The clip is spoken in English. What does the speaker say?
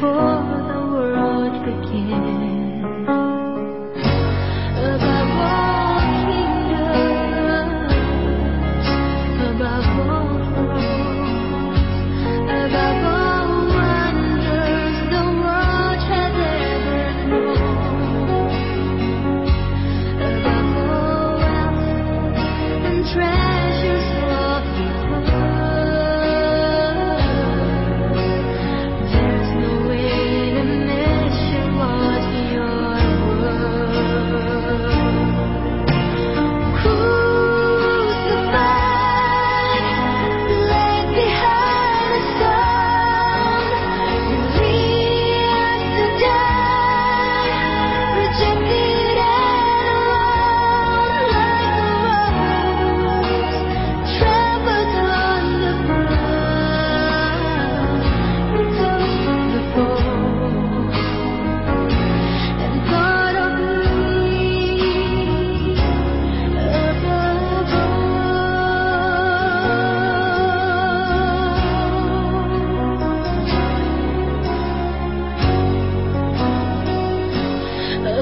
for